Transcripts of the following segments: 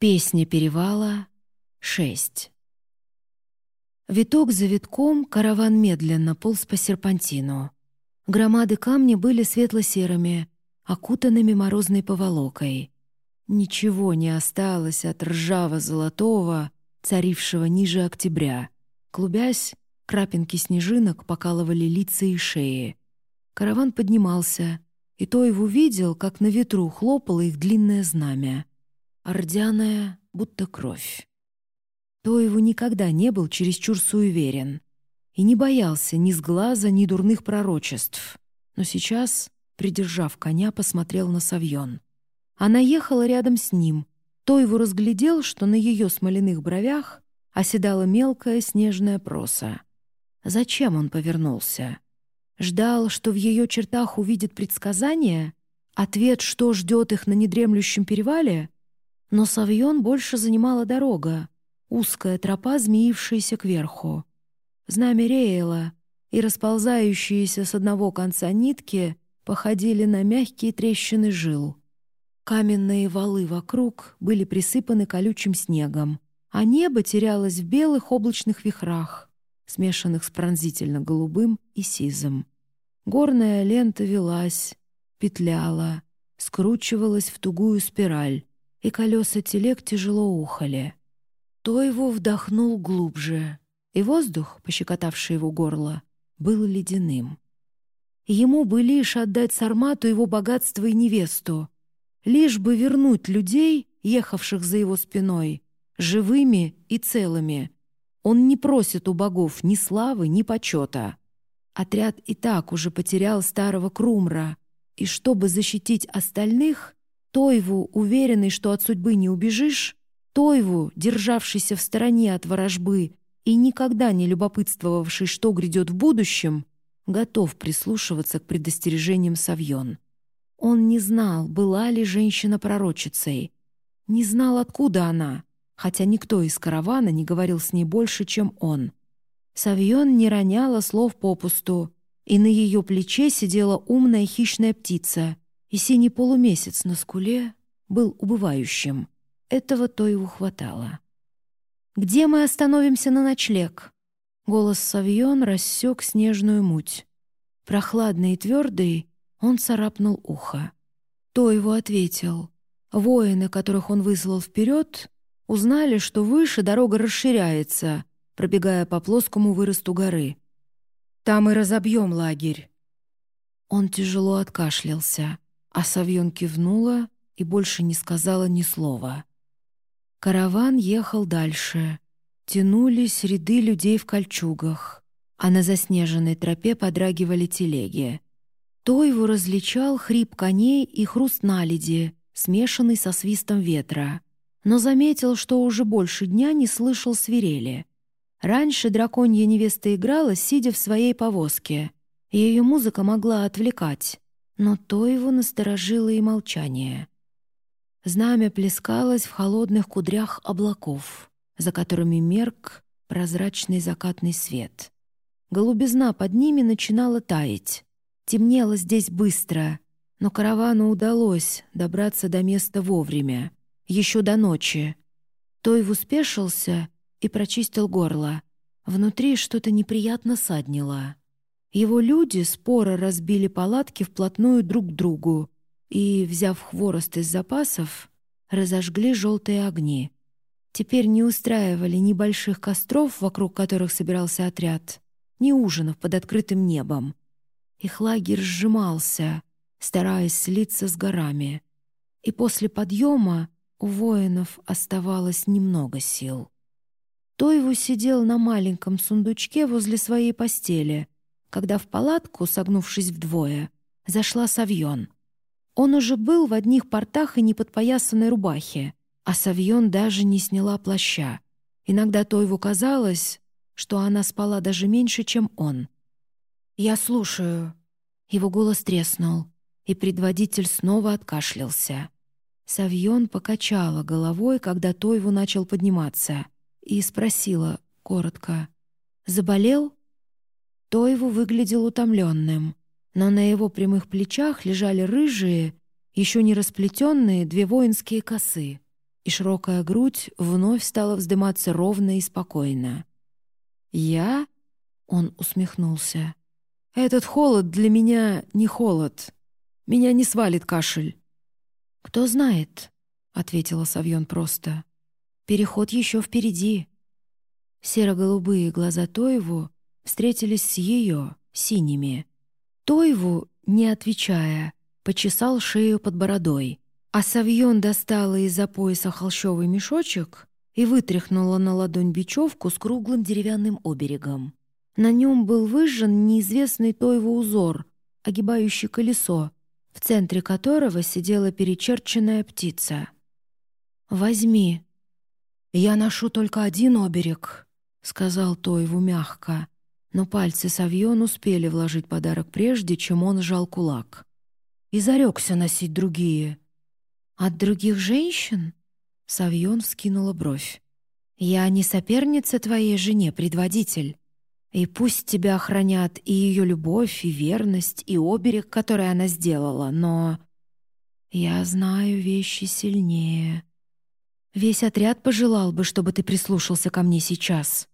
Песня перевала 6. Виток за витком караван медленно полз по серпантину. Громады камня были светло-серыми, окутанными морозной поволокой. Ничего не осталось от ржаво-золотого, царившего ниже октября. Клубясь, крапинки снежинок покалывали лица и шеи. Караван поднимался, и то его видел, как на ветру хлопало их длинное знамя — ордяная, будто кровь. Тоеву никогда не был чересчур суеверен и не боялся ни сглаза, ни дурных пророчеств. Но сейчас, придержав коня, посмотрел на Савьон. Она ехала рядом с ним. Тоеву разглядел, что на ее смоляных бровях оседала мелкая снежная проса. Зачем он повернулся? Ждал, что в ее чертах увидит предсказание? Ответ, что ждет их на недремлющем перевале? Но Савьон больше занимала дорога, узкая тропа, змеившаяся кверху. Знамя реяло, и расползающиеся с одного конца нитки походили на мягкие трещины жил. Каменные валы вокруг были присыпаны колючим снегом, а небо терялось в белых облачных вихрах, смешанных с пронзительно-голубым и сизым. Горная лента велась, петляла, скручивалась в тугую спираль, и колеса телег тяжело ухали. То его вдохнул глубже, и воздух, пощекотавший его горло, был ледяным. Ему бы лишь отдать Сармату его богатство и невесту, лишь бы вернуть людей, ехавших за его спиной, живыми и целыми. Он не просит у богов ни славы, ни почета. Отряд и так уже потерял старого Крумра, и чтобы защитить остальных, Тойву, уверенный, что от судьбы не убежишь, Тойву, державшийся в стороне от ворожбы и никогда не любопытствовавший, что грядет в будущем, готов прислушиваться к предостережениям Савьон. Он не знал, была ли женщина пророчицей, не знал, откуда она, хотя никто из каравана не говорил с ней больше, чем он. Савьон не роняла слов попусту, и на ее плече сидела умная хищная птица — и синий полумесяц на скуле был убывающим. Этого то его хватало. «Где мы остановимся на ночлег?» Голос Савьон рассек снежную муть. Прохладный и твердый, он царапнул ухо. То его ответил. Воины, которых он выслал вперед, узнали, что выше дорога расширяется, пробегая по плоскому выросту горы. «Там и разобьем лагерь». Он тяжело откашлялся. А Савьон кивнула и больше не сказала ни слова. Караван ехал дальше. Тянулись ряды людей в кольчугах, а на заснеженной тропе подрагивали телеги. То его различал хрип коней и хруст наледи, смешанный со свистом ветра, но заметил, что уже больше дня не слышал свирели. Раньше драконья невеста играла, сидя в своей повозке. Ее музыка могла отвлекать но то его насторожило и молчание. Знамя плескалось в холодных кудрях облаков, за которыми мерк прозрачный закатный свет. Голубизна под ними начинала таять. Темнело здесь быстро, но каравану удалось добраться до места вовремя, еще до ночи. Тойв успешился и прочистил горло. Внутри что-то неприятно саднило. Его люди споро разбили палатки вплотную друг к другу и, взяв хворост из запасов, разожгли желтые огни. Теперь не устраивали ни больших костров, вокруг которых собирался отряд, ни ужинов под открытым небом. Их лагерь сжимался, стараясь слиться с горами. И после подъема у воинов оставалось немного сил. Тойву сидел на маленьком сундучке возле своей постели — когда в палатку, согнувшись вдвое, зашла Савьон. Он уже был в одних портах и неподпоясанной рубахе, а Савьон даже не сняла плаща. Иногда Тойву казалось, что она спала даже меньше, чем он. «Я слушаю». Его голос треснул, и предводитель снова откашлялся. Савьон покачала головой, когда Тойву начал подниматься, и спросила коротко. «Заболел?» Тойву выглядел утомленным, но на его прямых плечах лежали рыжие, еще не расплетенные две воинские косы, и широкая грудь вновь стала вздыматься ровно и спокойно. «Я?» — он усмехнулся. «Этот холод для меня не холод. Меня не свалит кашель». «Кто знает?» — ответила Савьон просто. «Переход еще впереди». Серо-голубые глаза Тоеву встретились с ее, синими. Тоеву, не отвечая, почесал шею под бородой, а Савьон достала из-за пояса холщовый мешочек и вытряхнула на ладонь бечевку с круглым деревянным оберегом. На нем был выжжен неизвестный Тоеву узор, огибающий колесо, в центре которого сидела перечерченная птица. «Возьми». «Я ношу только один оберег», — сказал Тоеву мягко, но пальцы Савьон успели вложить подарок прежде, чем он сжал кулак. И зарекся носить другие. «От других женщин?» — Савьон вскинула бровь. «Я не соперница твоей жене, предводитель. И пусть тебя охранят и ее любовь, и верность, и оберег, который она сделала, но... Я знаю вещи сильнее. Весь отряд пожелал бы, чтобы ты прислушался ко мне сейчас.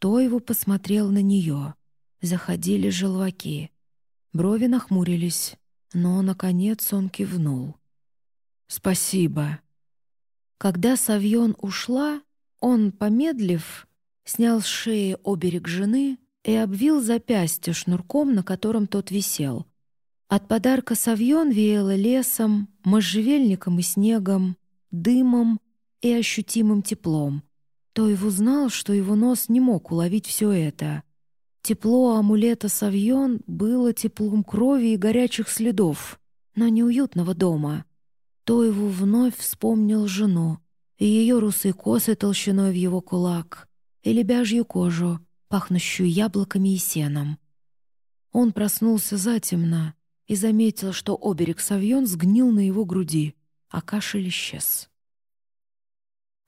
То его посмотрел на нее. Заходили желваки. Брови нахмурились, но, наконец, он кивнул. «Спасибо». Когда Савьон ушла, он, помедлив, снял с шеи оберег жены и обвил запястье шнурком, на котором тот висел. От подарка Савьон веяло лесом, можжевельником и снегом, дымом и ощутимым теплом. Тоев узнал, что его нос не мог уловить все это. Тепло амулета Савьон было теплом крови и горячих следов, но неуютного дома. Тоеву вновь вспомнил жену и ее русые косы толщиной в его кулак — и лебяжью кожу, пахнущую яблоками и сеном. Он проснулся затемно и заметил, что оберег Савьон сгнил на его груди, а кашель исчез.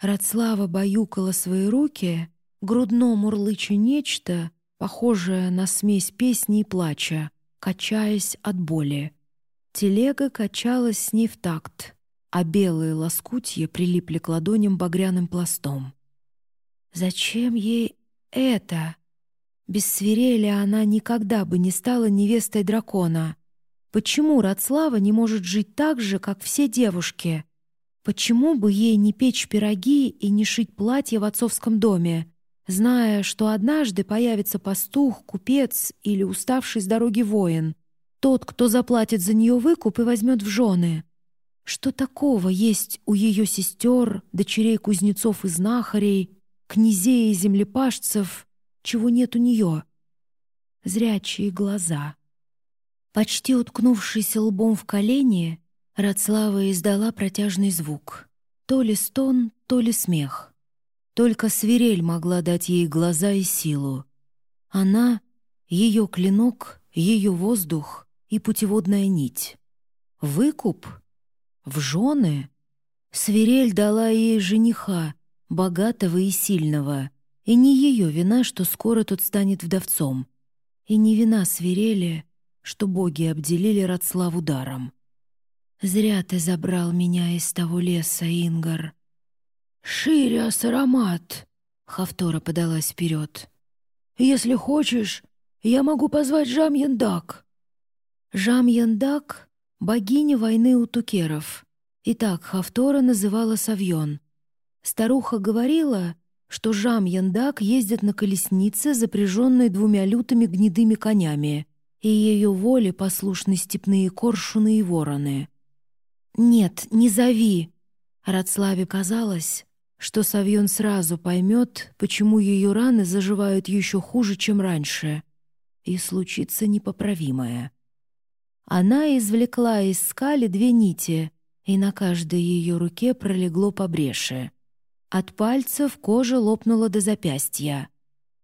Радслава баюкала свои руки, грудно мурлыча нечто, похожее на смесь песни и плача, качаясь от боли. Телега качалась с ней в такт, а белые лоскутья прилипли к ладоням багряным пластом. Зачем ей это? Без свирели она никогда бы не стала невестой дракона. Почему Радслава не может жить так же, как все девушки? Почему бы ей не печь пироги и не шить платья в отцовском доме, зная, что однажды появится пастух, купец или уставший с дороги воин, тот, кто заплатит за нее выкуп и возьмет в жены? Что такого есть у ее сестер, дочерей кузнецов и знахарей, князей и землепашцев, чего нет у нее. Зрячие глаза. Почти уткнувшись лбом в колени, Радслава издала протяжный звук. То ли стон, то ли смех. Только свирель могла дать ей глаза и силу. Она — ее клинок, ее воздух и путеводная нить. Выкуп? В жены? Свирель дала ей жениха, богатого и сильного, и не ее вина, что скоро тот станет вдовцом, и не вина свирели, что боги обделили Радславу даром. «Зря ты забрал меня из того леса, Ингар». «Шириас аромат!» — Хавтора подалась вперед. «Если хочешь, я могу позвать Жам Яндак». Жам Яндак — богиня войны у тукеров. И Хавтора называла Савьон — Старуха говорила, что Жам Яндак ездит на колеснице, запряженной двумя лютыми гнедыми конями, и ее воле послушны степные коршуны и вороны. «Нет, не зови!» Радславе казалось, что Савьон сразу поймет, почему ее раны заживают еще хуже, чем раньше, и случится непоправимое. Она извлекла из скали две нити, и на каждой ее руке пролегло по. От пальцев кожа лопнула до запястья.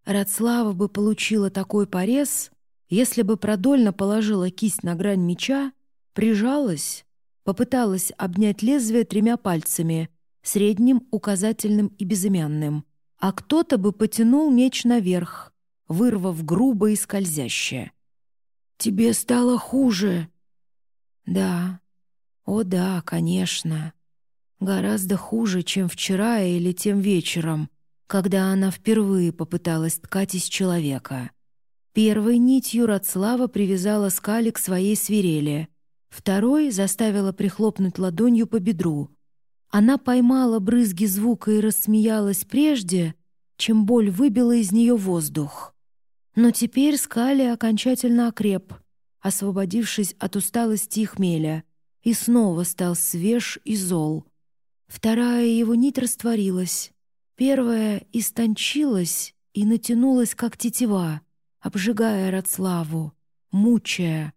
Радслава бы получила такой порез, если бы продольно положила кисть на грань меча, прижалась, попыталась обнять лезвие тремя пальцами, средним, указательным и безымянным, а кто-то бы потянул меч наверх, вырвав грубо и скользяще. «Тебе стало хуже!» «Да, о да, конечно!» Гораздо хуже, чем вчера или тем вечером, когда она впервые попыталась ткать из человека. Первой нитью Радслава привязала скали к своей свирели, второй заставила прихлопнуть ладонью по бедру. Она поймала брызги звука и рассмеялась прежде, чем боль выбила из нее воздух. Но теперь Скали окончательно окреп, освободившись от усталости и хмеля, и снова стал свеж и зол. Вторая его нить растворилась, первая истончилась и натянулась, как тетива, обжигая Радславу, мучая.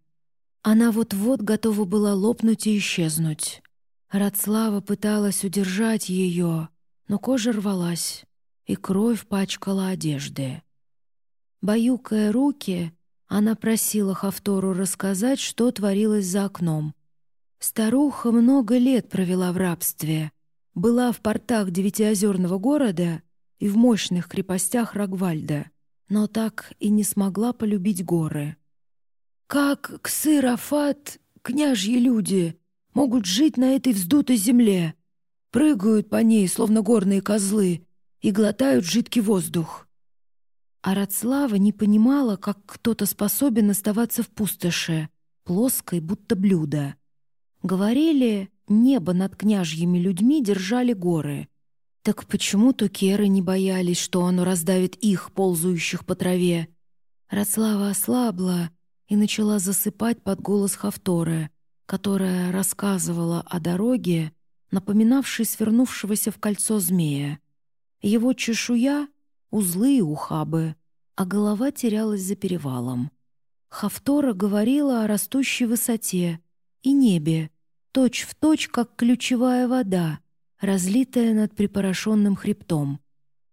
Она вот-вот готова была лопнуть и исчезнуть. Радслава пыталась удержать ее, но кожа рвалась, и кровь пачкала одежды. Баюкая руки, она просила Хавтору рассказать, что творилось за окном. Старуха много лет провела в рабстве, была в портах девятиозерного города и в мощных крепостях Рогвальда, но так и не смогла полюбить горы. «Как Ксырафат, княжьи люди, могут жить на этой вздутой земле? Прыгают по ней, словно горные козлы, и глотают жидкий воздух». А Радслава не понимала, как кто-то способен оставаться в пустоши, плоской, будто блюдо. Говорили, небо над княжьими людьми держали горы. Так почему тукеры не боялись, что оно раздавит их, ползающих по траве? Радслава ослабла и начала засыпать под голос Хавторы, которая рассказывала о дороге, напоминавшей свернувшегося в кольцо змея. Его чешуя — узлы и ухабы, а голова терялась за перевалом. Хавтора говорила о растущей высоте и небе, точь в точь, как ключевая вода, разлитая над припорошенным хребтом,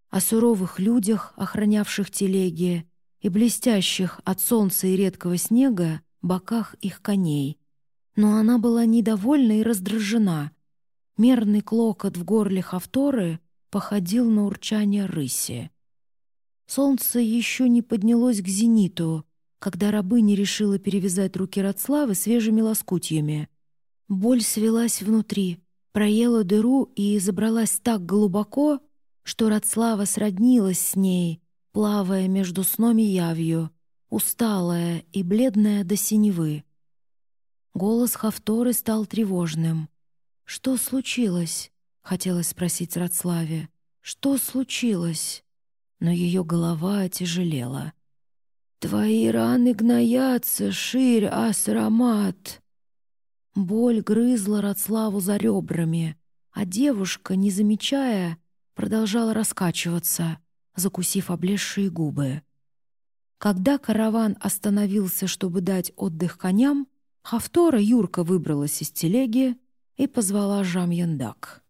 о суровых людях, охранявших телеги, и блестящих от солнца и редкого снега боках их коней. Но она была недовольна и раздражена. Мерный клокот в горле Хавторы походил на урчание рыси. Солнце еще не поднялось к зениту, когда рабыня решила перевязать руки Радславы свежими лоскутьями. Боль свелась внутри, проела дыру и забралась так глубоко, что Радслава сроднилась с ней, плавая между сном и явью, усталая и бледная до синевы. Голос Хавторы стал тревожным. «Что случилось?» — хотелось спросить Радславе. «Что случилось?» Но ее голова отяжелела. «Твои раны гноятся, ширь, асрамат!» Боль грызла Радславу за ребрами, а девушка, не замечая, продолжала раскачиваться, закусив облезшие губы. Когда караван остановился, чтобы дать отдых коням, Хавтора Юрка выбралась из телеги и позвала Жам-Яндак.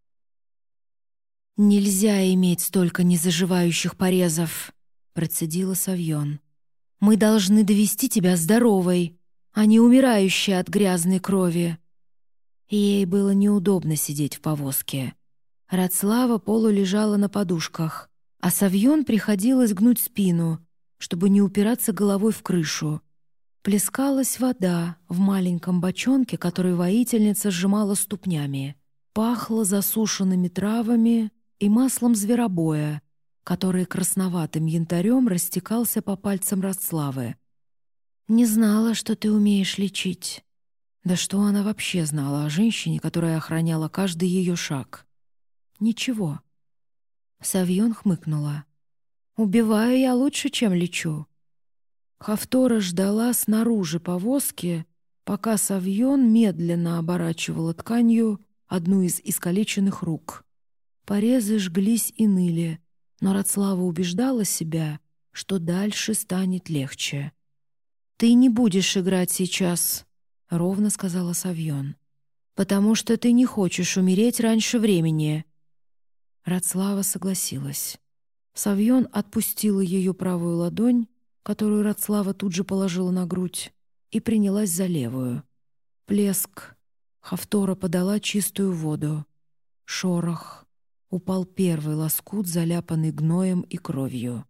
«Нельзя иметь столько незаживающих порезов», — процедила Савьон. «Мы должны довести тебя здоровой, а не умирающей от грязной крови». Ей было неудобно сидеть в повозке. Радслава полу лежала на подушках, а Савьон приходилось гнуть спину, чтобы не упираться головой в крышу. Плескалась вода в маленьком бочонке, который воительница сжимала ступнями. Пахло засушенными травами и маслом зверобоя, который красноватым янтарем растекался по пальцам Радславы. «Не знала, что ты умеешь лечить». Да что она вообще знала о женщине, которая охраняла каждый ее шаг? Ничего. Савьон хмыкнула. «Убиваю я лучше, чем лечу». Хавтора ждала снаружи повозки, пока Савьон медленно оборачивала тканью одну из искалеченных рук. Порезы жглись и ныли, но Радслава убеждала себя, что дальше станет легче. «Ты не будешь играть сейчас», — ровно сказала Савьон, «потому что ты не хочешь умереть раньше времени». Радслава согласилась. Савьон отпустила ее правую ладонь, которую Радслава тут же положила на грудь, и принялась за левую. Плеск. Хавтора подала чистую воду. Шорох. Упал первый лоскут, заляпанный гноем и кровью.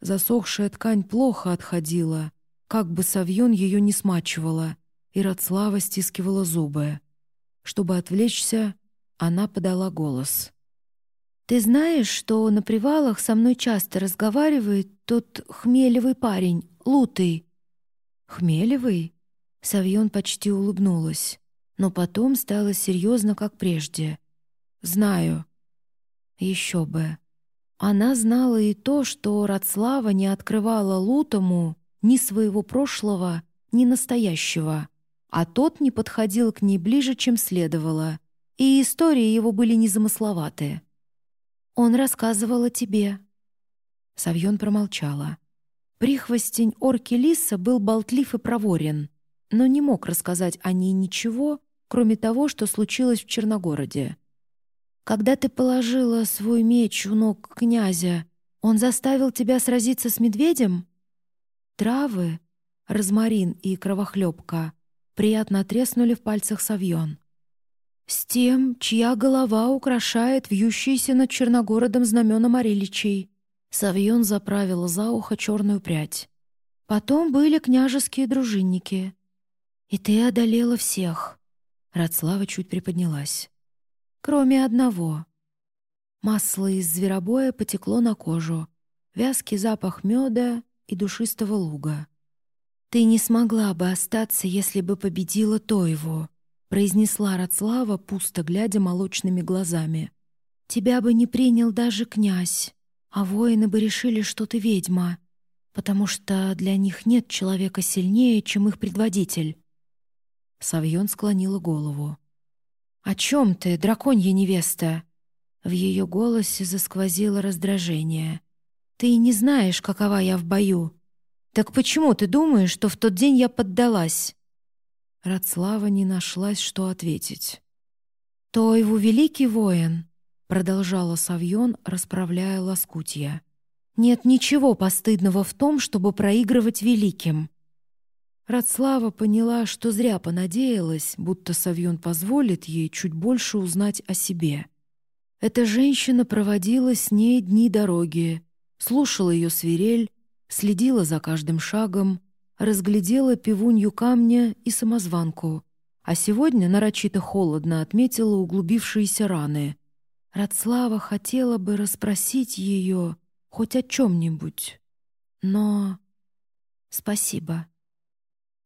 Засохшая ткань плохо отходила, как бы Савьон ее не смачивала, и Радслава стискивала зубы. Чтобы отвлечься, Она подала голос. «Ты знаешь, что на привалах со мной часто разговаривает тот хмелевый парень, Лутый?» «Хмелевый?» Савьон почти улыбнулась, но потом стало серьезно, как прежде. «Знаю». Еще бы. Она знала и то, что Радслава не открывала Лутому ни своего прошлого, ни настоящего, а тот не подходил к ней ближе, чем следовало, и истории его были незамысловатые. «Он рассказывал о тебе». Савьон промолчала. Прихвостень орки Лиса был болтлив и проворен, но не мог рассказать о ней ничего, кроме того, что случилось в Черногороде. «Когда ты положила свой меч у ног князя, он заставил тебя сразиться с медведем?» Травы, розмарин и кровохлебка приятно треснули в пальцах Савьон. «С тем, чья голова украшает вьющиеся над Черногородом знамена Мариличей». Савьон заправила за ухо черную прядь. Потом были княжеские дружинники. «И ты одолела всех». Радслава чуть приподнялась. «Кроме одного». Масло из зверобоя потекло на кожу. Вязкий запах меда и душистого луга. «Ты не смогла бы остаться, если бы победила Тоеву», произнесла Рацлава, пусто глядя молочными глазами. «Тебя бы не принял даже князь, а воины бы решили, что ты ведьма, потому что для них нет человека сильнее, чем их предводитель». Савьон склонила голову. «О чем ты, драконья невеста?» В ее голосе засквозило раздражение. Ты не знаешь, какова я в бою. Так почему ты думаешь, что в тот день я поддалась?» Радслава не нашлась, что ответить. «То его великий воин», — продолжала Савьон, расправляя лоскутья. «Нет ничего постыдного в том, чтобы проигрывать великим». Радслава поняла, что зря понадеялась, будто Савьон позволит ей чуть больше узнать о себе. Эта женщина проводила с ней дни дороги, слушала ее свирель, следила за каждым шагом, разглядела пивунью камня и самозванку, а сегодня нарочито холодно отметила углубившиеся раны. Радслава хотела бы расспросить ее хоть о чем-нибудь, но... Спасибо.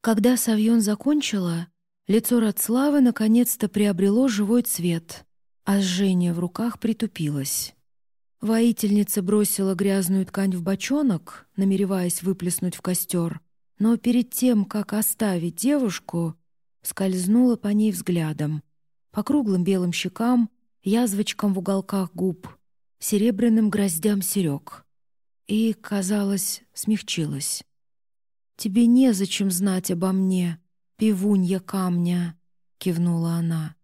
Когда Савьон закончила, лицо Радславы наконец-то приобрело живой цвет, а жжение в руках притупилось. Воительница бросила грязную ткань в бочонок, намереваясь выплеснуть в костер, но перед тем, как оставить девушку, скользнула по ней взглядом, по круглым белым щекам, язвочкам в уголках губ, серебряным гроздям серег. И, казалось, смягчилась. «Тебе незачем знать обо мне, пивунья камня», — кивнула она.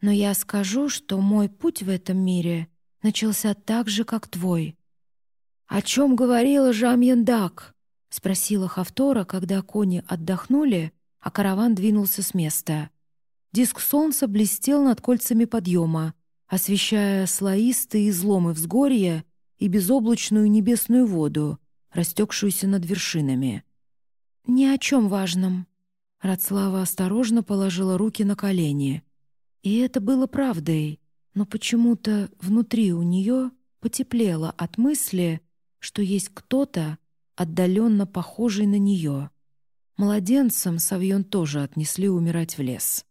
«Но я скажу, что мой путь в этом мире — начался так же, как твой». «О чем говорила Жамьендак?» — спросила Хавтора, когда кони отдохнули, а караван двинулся с места. Диск солнца блестел над кольцами подъема, освещая слоистые изломы взгорья и безоблачную небесную воду, растекшуюся над вершинами. «Ни о чем важном». Радслава осторожно положила руки на колени. И это было правдой но почему-то внутри у нее потеплело от мысли, что есть кто-то, отдаленно похожий на нее. Младенцам Савьон тоже отнесли умирать в лес.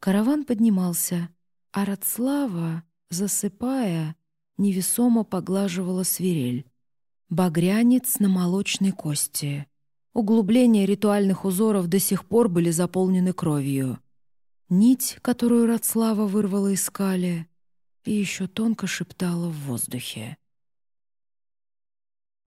Караван поднимался, а Радслава, засыпая, невесомо поглаживала свирель. Багрянец на молочной кости. Углубления ритуальных узоров до сих пор были заполнены кровью. Нить, которую Радслава вырвала из скали, и еще тонко шептала в воздухе.